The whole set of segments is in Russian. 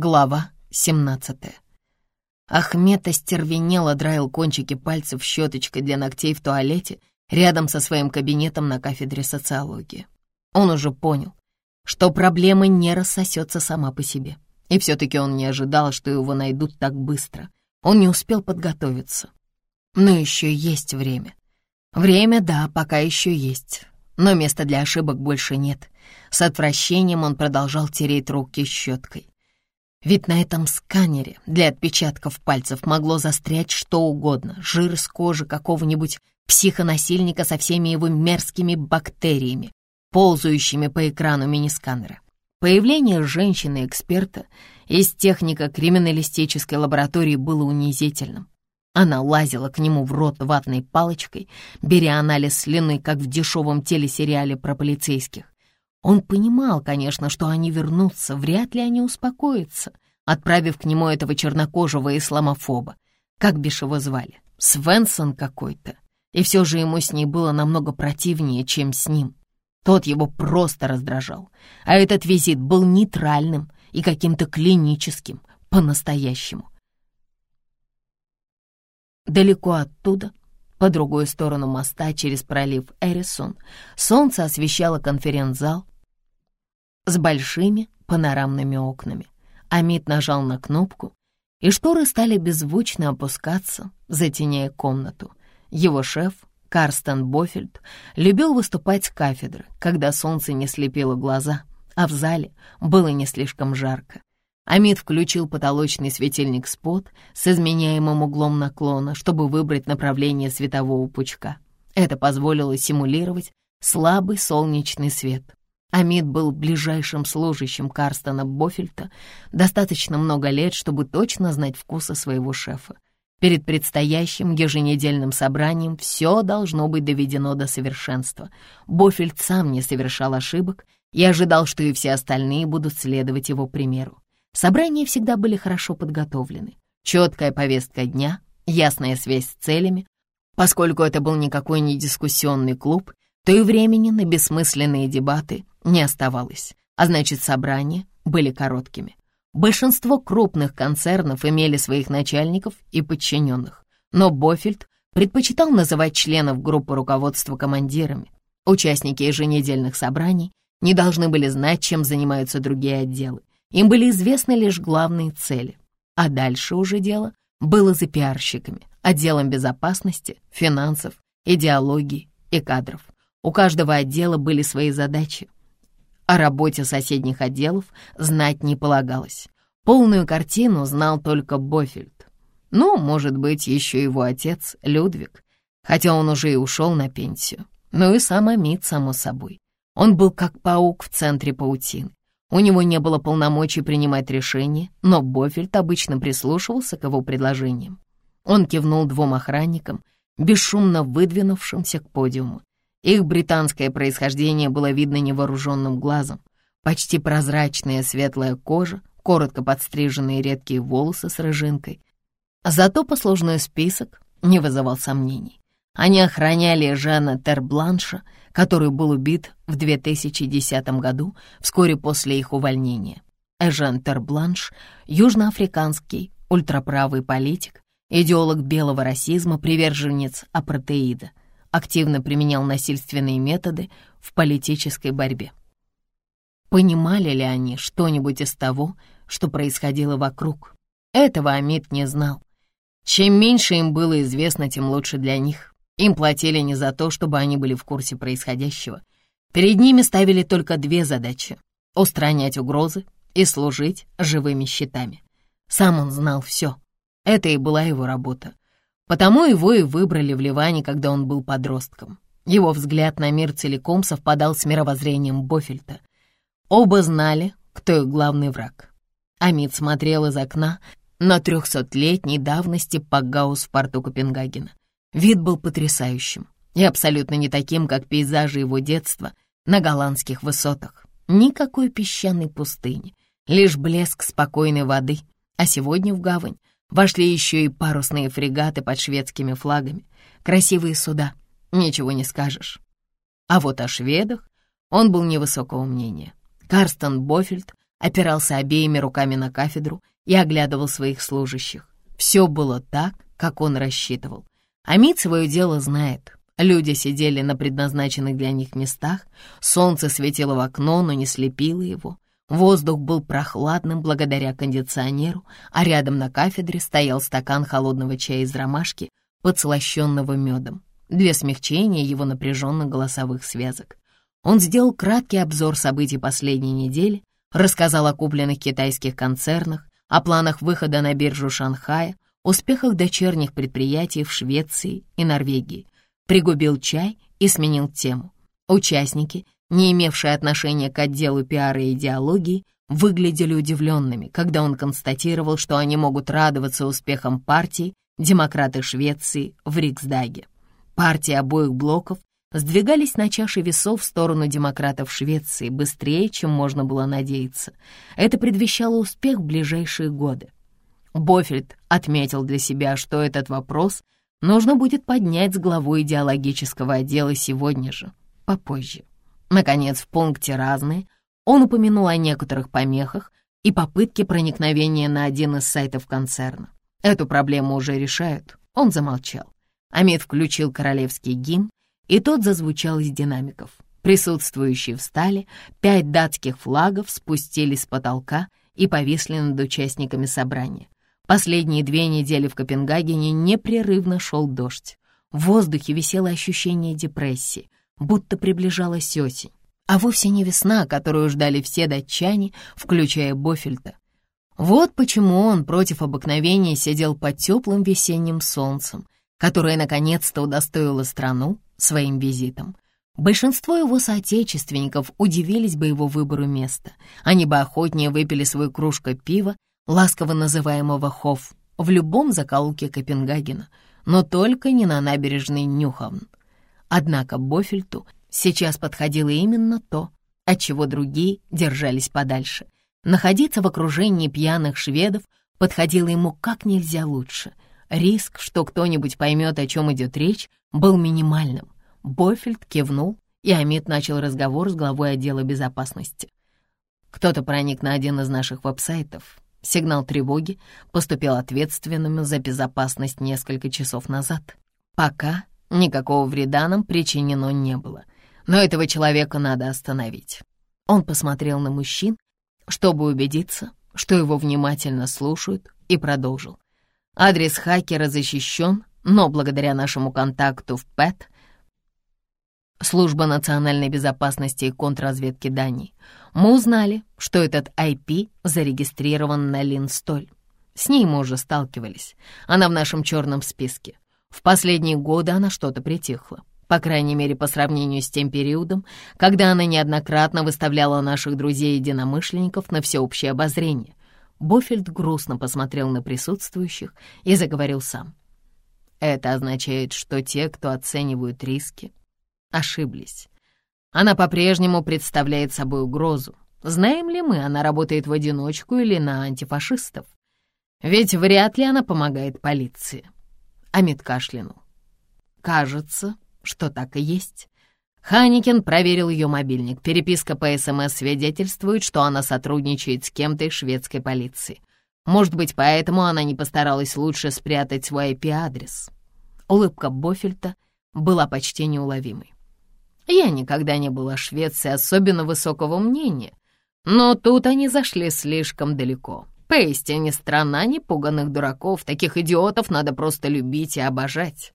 Глава 17 Ахмед остервенело драил кончики пальцев щеточкой для ногтей в туалете рядом со своим кабинетом на кафедре социологии. Он уже понял, что проблема не рассосется сама по себе. И все-таки он не ожидал, что его найдут так быстро. Он не успел подготовиться. Но еще есть время. Время, да, пока еще есть. Но места для ошибок больше нет. С отвращением он продолжал тереть руки щеткой. Ведь на этом сканере для отпечатков пальцев могло застрять что угодно, жир с кожи какого-нибудь психонасильника со всеми его мерзкими бактериями, ползающими по экрану мини-сканера. Появление женщины-эксперта из технико-криминалистической лаборатории было унизительным. Она лазила к нему в рот ватной палочкой, беря анализ слюны, как в дешевом телесериале про полицейских. Он понимал, конечно, что они вернутся, вряд ли они успокоятся, отправив к нему этого чернокожего исламофоба. Как бишь его звали? Свенсон какой-то. И все же ему с ней было намного противнее, чем с ним. Тот его просто раздражал. А этот визит был нейтральным и каким-то клиническим, по-настоящему. Далеко оттуда, по другую сторону моста через пролив Эрисон, солнце освещало конференц-зал с большими панорамными окнами. Амит нажал на кнопку, и шторы стали беззвучно опускаться, затеняя комнату. Его шеф, Карстен Бофельд, любил выступать с кафедры, когда солнце не слепило глаза, а в зале было не слишком жарко. Амид включил потолочный светильник-спот с изменяемым углом наклона, чтобы выбрать направление светового пучка. Это позволило симулировать слабый солнечный свет. Амид был ближайшим служащим Карстона Бофельта достаточно много лет, чтобы точно знать вкусы своего шефа. Перед предстоящим еженедельным собранием все должно быть доведено до совершенства. Бофельд сам не совершал ошибок и ожидал, что и все остальные будут следовать его примеру. Собрания всегда были хорошо подготовлены. Четкая повестка дня, ясная связь с целями. Поскольку это был никакой не дискуссионный клуб, то и времени на бессмысленные дебаты не оставалось, а значит, собрания были короткими. Большинство крупных концернов имели своих начальников и подчиненных, но Бофельд предпочитал называть членов группы руководства командирами. Участники еженедельных собраний не должны были знать, чем занимаются другие отделы. Им были известны лишь главные цели. А дальше уже дело было за пиарщиками, отделом безопасности, финансов, идеологии и кадров. У каждого отдела были свои задачи. О работе соседних отделов знать не полагалось. Полную картину знал только Бофельд. Ну, может быть, еще его отец Людвиг, хотя он уже и ушел на пенсию. Ну и сам Амид, само собой. Он был как паук в центре паутины. У него не было полномочий принимать решения, но Бофельд обычно прислушивался к его предложениям. Он кивнул двум охранникам, бесшумно выдвинувшимся к подиуму. Их британское происхождение было видно невооруженным глазом. Почти прозрачная светлая кожа, коротко подстриженные редкие волосы с рыжинкой. Зато послужной список не вызывал сомнений. Они охраняли Жана Тербланша, который был убит в 2010 году, вскоре после их увольнения. Эжен Тербланш — южноафриканский ультраправый политик, идеолог белого расизма, приверженец апартеида, активно применял насильственные методы в политической борьбе. Понимали ли они что-нибудь из того, что происходило вокруг? Этого Амид не знал. Чем меньше им было известно, тем лучше для них. Им платили не за то, чтобы они были в курсе происходящего. Перед ними ставили только две задачи — устранять угрозы и служить живыми щитами. Сам он знал все. Это и была его работа. Потому его и выбрали в Ливане, когда он был подростком. Его взгляд на мир целиком совпадал с мировоззрением Бофельта. Оба знали, кто их главный враг. Амид смотрел из окна на трехсотлетней давности Пагаус в порту Копенгагена. Вид был потрясающим и абсолютно не таким, как пейзажи его детства на голландских высотах. Никакой песчаной пустыни, лишь блеск спокойной воды. А сегодня в гавань вошли еще и парусные фрегаты под шведскими флагами. Красивые суда, ничего не скажешь. А вот о шведах он был невысокого мнения. Карстен Бофельд опирался обеими руками на кафедру и оглядывал своих служащих. Все было так, как он рассчитывал. Амид свое дело знает. Люди сидели на предназначенных для них местах, солнце светило в окно, но не слепило его. Воздух был прохладным благодаря кондиционеру, а рядом на кафедре стоял стакан холодного чая из ромашки, подслащенного медом, для смягчения его напряженных голосовых связок. Он сделал краткий обзор событий последней недели, рассказал о купленных китайских концернах, о планах выхода на биржу Шанхая, успехах дочерних предприятий в Швеции и Норвегии, пригубил чай и сменил тему. Участники, не имевшие отношения к отделу пиара и идеологии, выглядели удивленными, когда он констатировал, что они могут радоваться успехам партии «Демократы Швеции» в Риксдаге. Партии обоих блоков сдвигались на чаше весов в сторону демократов Швеции быстрее, чем можно было надеяться. Это предвещало успех в ближайшие годы. Бофельд отметил для себя, что этот вопрос нужно будет поднять с главой идеологического отдела сегодня же, попозже. Наконец, в пункте «Разные» он упомянул о некоторых помехах и попытке проникновения на один из сайтов концерна. Эту проблему уже решают. Он замолчал. Амид включил королевский гимн, и тот зазвучал из динамиков. Присутствующие встали, пять датских флагов спустились с потолка и повисли над участниками собрания. Последние две недели в Копенгагене непрерывно шел дождь. В воздухе висело ощущение депрессии, будто приближалась осень, а вовсе не весна, которую ждали все датчане, включая Бофельта. Вот почему он против обыкновения сидел под теплым весенним солнцем, которое наконец-то удостоило страну своим визитом. Большинство его соотечественников удивились бы его выбору места. Они бы охотнее выпили свою кружку пива, ласково называемого «хофф», в любом закоулке Копенгагена, но только не на набережной Нюхавн. Однако Бофельту сейчас подходило именно то, от чего другие держались подальше. Находиться в окружении пьяных шведов подходило ему как нельзя лучше. Риск, что кто-нибудь поймет, о чем идет речь, был минимальным. Бофельд кивнул, и Амит начал разговор с главой отдела безопасности. Кто-то проник на один из наших веб-сайтов. Сигнал тревоги поступил ответственным за безопасность несколько часов назад. Пока никакого вреда нам причинено не было, но этого человека надо остановить. Он посмотрел на мужчин, чтобы убедиться, что его внимательно слушают, и продолжил. Адрес хакера защищен, но благодаря нашему контакту в ПЭТ, Служба национальной безопасности и контрразведки Дании, мы узнали, что этот IP зарегистрирован на Линстоль. С ней мы уже сталкивались. Она в нашем черном списке. В последние годы она что-то притихла. По крайней мере, по сравнению с тем периодом, когда она неоднократно выставляла наших друзей-единомышленников на всеобщее обозрение. Бофельд грустно посмотрел на присутствующих и заговорил сам. Это означает, что те, кто оценивают риски, ошиблись. Она по-прежнему представляет собой угрозу. Знаем ли мы, она работает в одиночку или на антифашистов? Ведь вряд ли она помогает полиции. Амит кашлянул. Кажется, что так и есть. Ханикин проверил ее мобильник. Переписка по СМС свидетельствует, что она сотрудничает с кем-то из шведской полиции. Может быть, поэтому она не постаралась лучше спрятать свой IP-адрес. Улыбка Бофельта была почти неуловимой. Я никогда не была Швеции особенно высокого мнения, но тут они зашли слишком далеко. Поистине страна непуганных дураков, таких идиотов надо просто любить и обожать.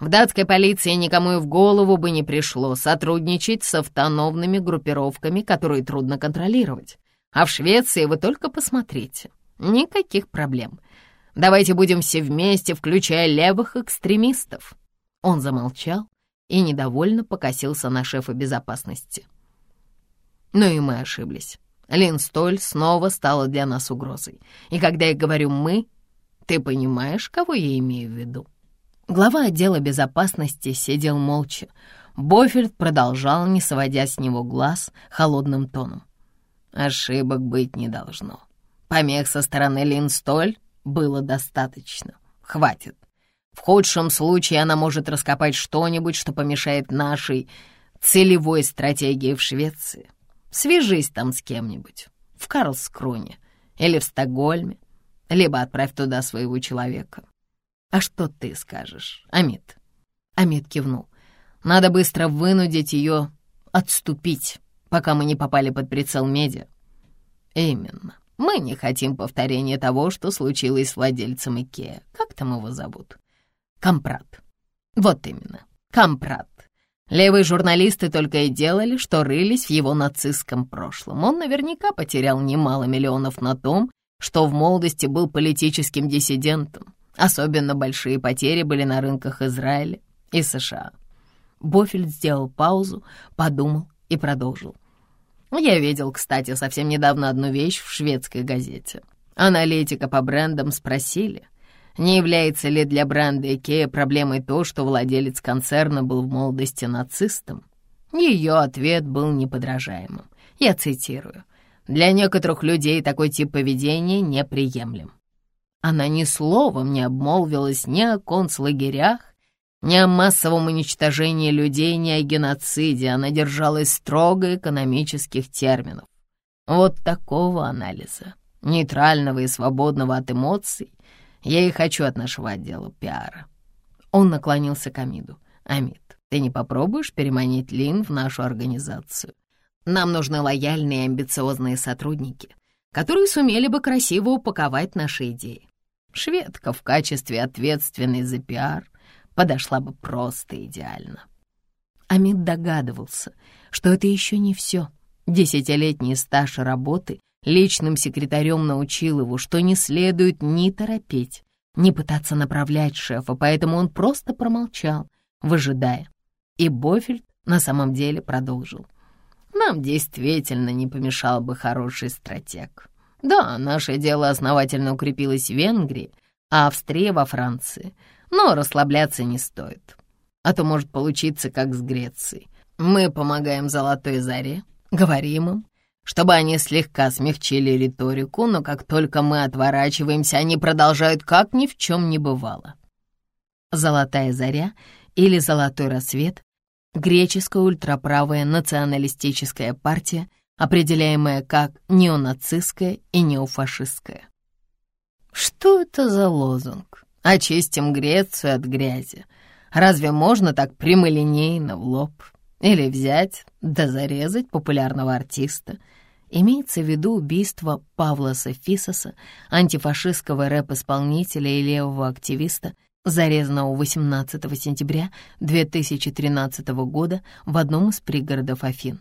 В датской полиции никому и в голову бы не пришло сотрудничать с автономными группировками, которые трудно контролировать. А в Швеции вы только посмотрите. Никаких проблем. Давайте будем все вместе, включая левых экстремистов. Он замолчал и недовольно покосился на шефа безопасности. Но и мы ошиблись. Линстоль снова стала для нас угрозой. И когда я говорю «мы», ты понимаешь, кого я имею в виду? Глава отдела безопасности сидел молча. Бофельд продолжал, не сводя с него глаз, холодным тоном. Ошибок быть не должно. Помех со стороны Линстоль было достаточно. Хватит. В худшем случае она может раскопать что-нибудь, что помешает нашей целевой стратегии в Швеции. Свяжись там с кем-нибудь. в Карлскроне или в Стокгольме, либо отправь туда своего человека. А что ты скажешь, Амит?» Амит кивнул. «Надо быстро вынудить ее отступить, пока мы не попали под прицел медиа». «Именно. Мы не хотим повторения того, что случилось с владельцем Икеа. Как там его зовут?» «Компрат». «Вот именно. Компрат. Левые журналисты только и делали, что рылись в его нацистском прошлом. Он наверняка потерял немало миллионов на том, что в молодости был политическим диссидентом. Особенно большие потери были на рынках Израиля и США. Бофельд сделал паузу, подумал и продолжил. Я видел, кстати, совсем недавно одну вещь в шведской газете. Аналитика по брендам спросили, не является ли для бренда Икея проблемой то, что владелец концерна был в молодости нацистом? Ее ответ был неподражаемым. Я цитирую. «Для некоторых людей такой тип поведения неприемлем». Она ни словом не обмолвилась ни о концлагерях, ни о массовом уничтожении людей, ни о геноциде. Она держалась строго экономических терминов. Вот такого анализа, нейтрального и свободного от эмоций, я и хочу от нашего отдела пиара». Он наклонился к Амиду. «Амид, ты не попробуешь переманить Лин в нашу организацию? Нам нужны лояльные и амбициозные сотрудники, которые сумели бы красиво упаковать наши идеи. Шведка в качестве ответственной за пиар подошла бы просто идеально». Амид догадывался, что это еще не все. Десятилетний стаж работы Личным секретарем научил его, что не следует ни торопить, ни пытаться направлять шефа, поэтому он просто промолчал, выжидая. И Бофельд на самом деле продолжил. «Нам действительно не помешал бы хороший стратег. Да, наше дело основательно укрепилось в Венгрии, а Австрия во Франции, но расслабляться не стоит. А то может получиться, как с Грецией. Мы помогаем Золотой Заре, говорим им, чтобы они слегка смягчили риторику, но как только мы отворачиваемся, они продолжают, как ни в чем не бывало. «Золотая заря» или «Золотой рассвет» — греческая ультраправая националистическая партия, определяемая как неонацистская и неофашистская. Что это за лозунг? «Очистим Грецию от грязи». Разве можно так прямолинейно в лоб? Или взять да зарезать популярного артиста — Имеется в виду убийство Павла Софисоса, антифашистского рэп-исполнителя и левого активиста, зарезанного 18 сентября 2013 года в одном из пригородов Афин.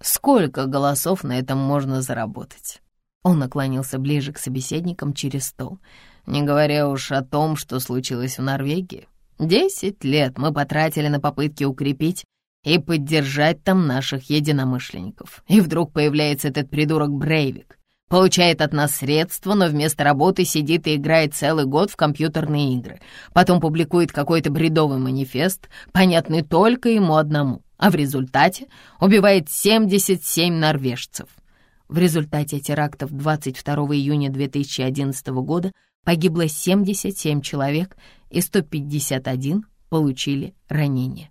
«Сколько голосов на этом можно заработать?» Он наклонился ближе к собеседникам через стол, не говоря уж о том, что случилось в Норвегии. Десять лет мы потратили на попытки укрепить и поддержать там наших единомышленников. И вдруг появляется этот придурок Брейвик, получает от нас средства, но вместо работы сидит и играет целый год в компьютерные игры, потом публикует какой-то бредовый манифест, понятный только ему одному, а в результате убивает 77 норвежцев. В результате терактов 22 июня 2011 года погибло 77 человек и 151 получили ранения.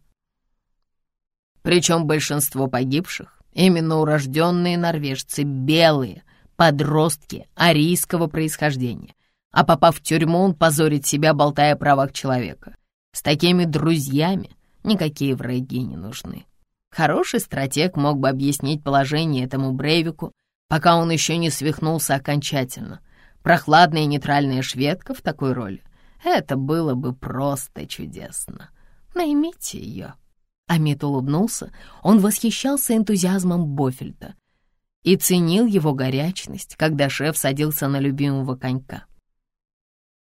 Причем большинство погибших — именно урожденные норвежцы, белые, подростки арийского происхождения. А попав в тюрьму, он позорит себя, болтая о правах человека. С такими друзьями никакие враги не нужны. Хороший стратег мог бы объяснить положение этому Брейвику, пока он еще не свихнулся окончательно. Прохладная и нейтральная шведка в такой роли — это было бы просто чудесно. Наймите ее. Амит улыбнулся, он восхищался энтузиазмом Бофельта и ценил его горячность, когда шеф садился на любимого конька.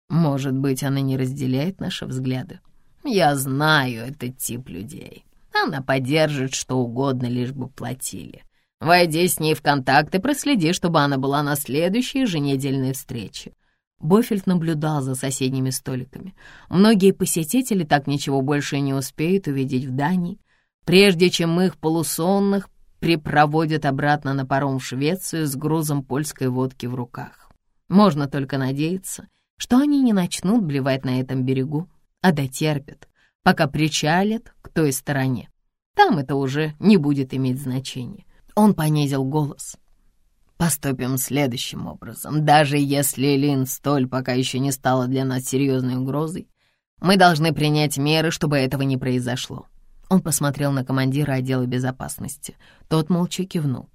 Может быть, она не разделяет наши взгляды? Я знаю этот тип людей. Она поддержит что угодно, лишь бы платили. Войди с ней в контакт и проследи, чтобы она была на следующей еженедельной встрече. Бофельд наблюдал за соседними столиками. Многие посетители так ничего больше не успеют увидеть в Дании, прежде чем их полусонных припроводят обратно на паром в Швецию с грузом польской водки в руках. Можно только надеяться, что они не начнут блевать на этом берегу, а дотерпят, пока причалят к той стороне. Там это уже не будет иметь значения. Он понизил голос. «Поступим следующим образом. Даже если Лин столь пока еще не стала для нас серьезной угрозой, мы должны принять меры, чтобы этого не произошло». Он посмотрел на командира отдела безопасности. Тот молча кивнул.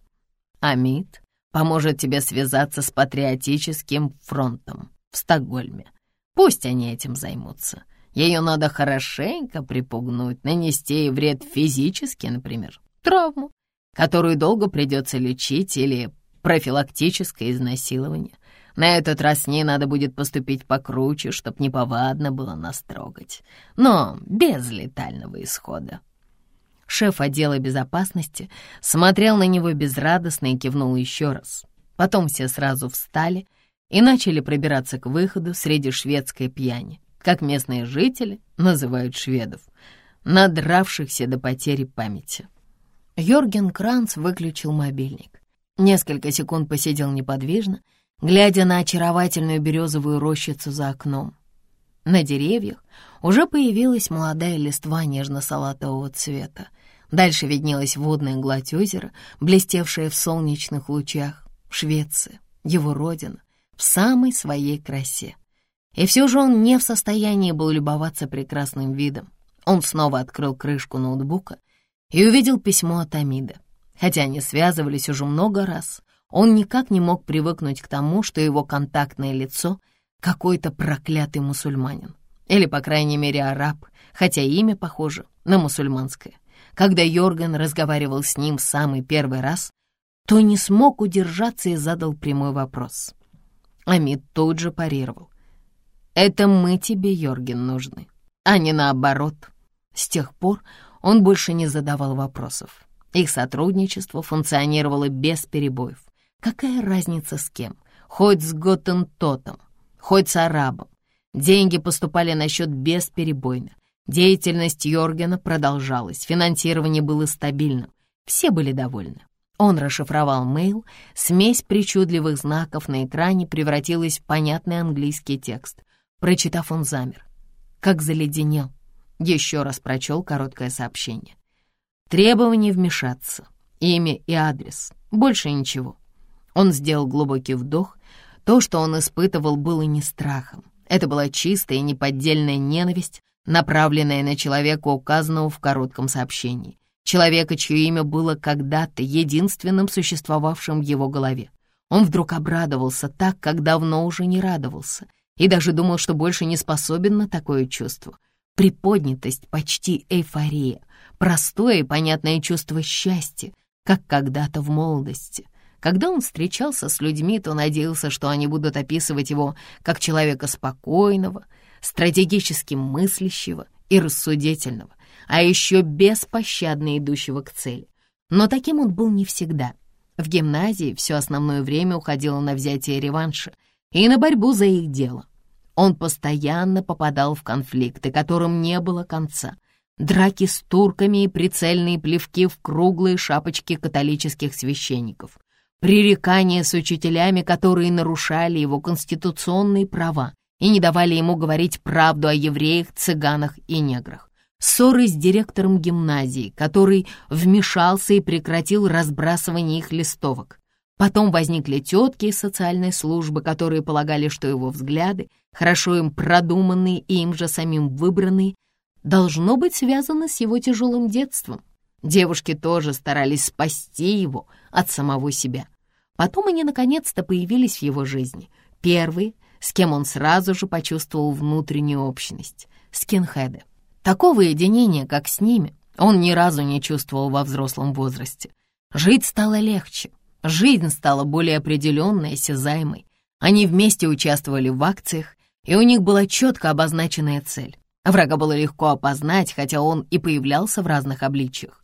«Амид поможет тебе связаться с патриотическим фронтом в Стокгольме. Пусть они этим займутся. Ее надо хорошенько припугнуть, нанести ей вред физически, например, травму, которую долго придется лечить, или профилактическое изнасилование. На этот раз с ней надо будет поступить покруче, чтоб неповадно было нас трогать, но без летального исхода. Шеф отдела безопасности смотрел на него безрадостно и кивнул еще раз. Потом все сразу встали и начали пробираться к выходу среди шведской пьяни, как местные жители называют шведов, надравшихся до потери памяти. Йорген Кранц выключил мобильник. Несколько секунд посидел неподвижно, глядя на очаровательную березовую рощицу за окном. На деревьях уже появилась молодая листва нежно-салатового цвета. Дальше виднелась водная гладь озера, блестевшая в солнечных лучах. Швеция, его родина, в самой своей красе. И все же он не в состоянии был любоваться прекрасным видом. Он снова открыл крышку ноутбука и увидел письмо от Амида. Хотя они связывались уже много раз, он никак не мог привыкнуть к тому, что его контактное лицо — какой-то проклятый мусульманин. Или, по крайней мере, араб, хотя имя похоже на мусульманское. Когда Йорган разговаривал с ним в самый первый раз, то не смог удержаться и задал прямой вопрос. Амид тут же парировал. «Это мы тебе, Йорген, нужны, а не наоборот». С тех пор он больше не задавал вопросов. Их сотрудничество функционировало без перебоев. Какая разница с кем? Хоть с Готтентотом, хоть с арабом. Деньги поступали на счет бесперебойно. Деятельность Йоргена продолжалась, финансирование было стабильным. Все были довольны. Он расшифровал мейл, смесь причудливых знаков на экране превратилась в понятный английский текст. Прочитав, он замер. Как заледенел. Еще раз прочел короткое сообщение. Требование вмешаться. Имя и адрес. Больше ничего. Он сделал глубокий вдох. То, что он испытывал, было не страхом. Это была чистая и неподдельная ненависть, направленная на человека, указанного в коротком сообщении. Человека, чье имя было когда-то единственным существовавшим в его голове. Он вдруг обрадовался так, как давно уже не радовался, и даже думал, что больше не способен на такое чувство. Приподнятость, почти эйфория, простое и понятное чувство счастья, как когда-то в молодости. Когда он встречался с людьми, то надеялся, что они будут описывать его как человека спокойного, стратегически мыслящего и рассудительного, а еще беспощадно идущего к цели. Но таким он был не всегда. В гимназии все основное время уходило на взятие реванша и на борьбу за их дело. Он постоянно попадал в конфликты, которым не было конца. Драки с турками и прицельные плевки в круглые шапочки католических священников. Пререкания с учителями, которые нарушали его конституционные права и не давали ему говорить правду о евреях, цыганах и неграх ссоры с директором гимназии, который вмешался и прекратил разбрасывание их листовок. Потом возникли тетки из социальной службы, которые полагали, что его взгляды, хорошо им продуманные и им же самим выбранные, должно быть связаны с его тяжелым детством. Девушки тоже старались спасти его от самого себя. Потом они наконец-то появились в его жизни. Первые, с кем он сразу же почувствовал внутреннюю общность — скинхеды. Такого единения, как с ними, он ни разу не чувствовал во взрослом возрасте. Жить стало легче, жизнь стала более определенной, осязаемой. Они вместе участвовали в акциях, и у них была четко обозначенная цель. Врага было легко опознать, хотя он и появлялся в разных обличиях.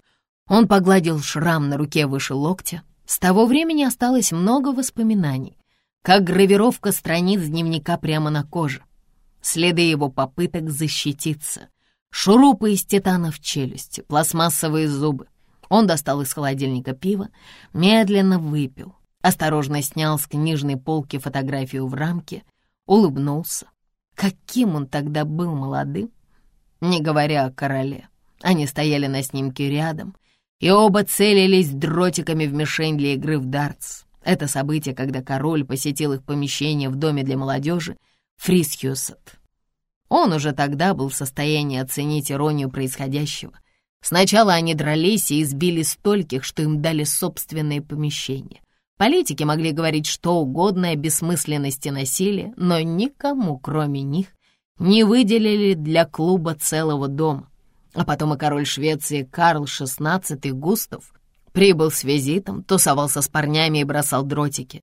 Он погладил шрам на руке выше локтя. С того времени осталось много воспоминаний, как гравировка страниц дневника прямо на коже, следы его попыток защититься, шурупы из титана в челюсти, пластмассовые зубы. Он достал из холодильника пиво, медленно выпил, осторожно снял с книжной полки фотографию в рамке, улыбнулся. Каким он тогда был молодым, не говоря о короле. Они стояли на снимке рядом, и оба целились дротиками в мишень для игры в дартс. Это событие, когда король посетил их помещение в доме для молодежи Фрисхюсет. Он уже тогда был в состоянии оценить иронию происходящего. Сначала они дрались и избили стольких, что им дали собственное помещение. Политики могли говорить что угодно о бессмысленности насилия, но никому, кроме них, не выделили для клуба целого дома. А потом и король Швеции Карл XVI Густав прибыл с визитом, тусовался с парнями и бросал дротики.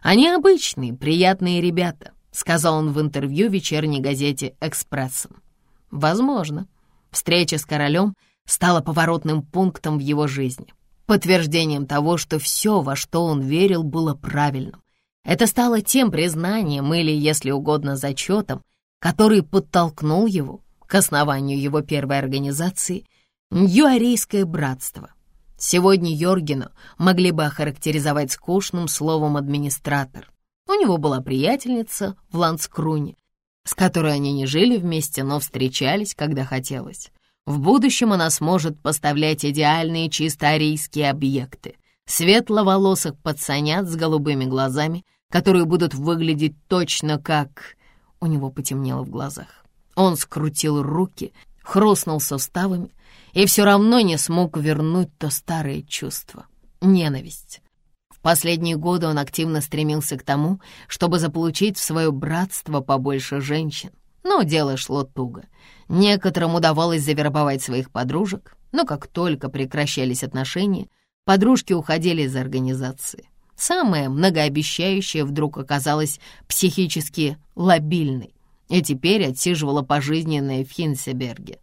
Они обычные, приятные ребята, сказал он в интервью вечерней газете «Экспрессом». Возможно, встреча с королем стала поворотным пунктом в его жизни, подтверждением того, что все, во что он верил, было правильным. Это стало тем признанием или, если угодно, зачетом, который подтолкнул его к основанию его первой организации «Ньюарийское братство». Сегодня Йоргена могли бы охарактеризовать скучным словом «администратор». У него была приятельница в Ланскруне, с которой они не жили вместе, но встречались, когда хотелось. В будущем она сможет поставлять идеальные чисто арийские объекты, светловолосых пацанят с голубыми глазами, которые будут выглядеть точно как... У него потемнело в глазах. Он скрутил руки, хрустнул суставами и все равно не смог вернуть то старое чувство — ненависть. В последние годы он активно стремился к тому, чтобы заполучить в свое братство побольше женщин. Но дело шло туго. Некоторым удавалось завербовать своих подружек, но как только прекращались отношения, подружки уходили из организации. Самая многообещающая вдруг оказалась психически лобильной и теперь отсиживала пожизненное в Хинсеберге,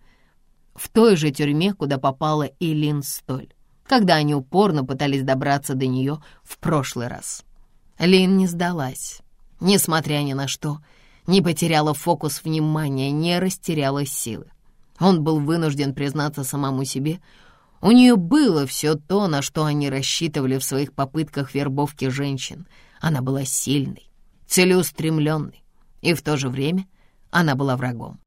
в той же тюрьме, куда попала Илин Столь, когда они упорно пытались добраться до нее в прошлый раз. Лин не сдалась, несмотря ни на что, не потеряла фокус внимания, не растеряла силы. Он был вынужден признаться самому себе, у нее было все то, на что они рассчитывали в своих попытках вербовки женщин. Она была сильной, целеустремленной, и в то же время она была врагом.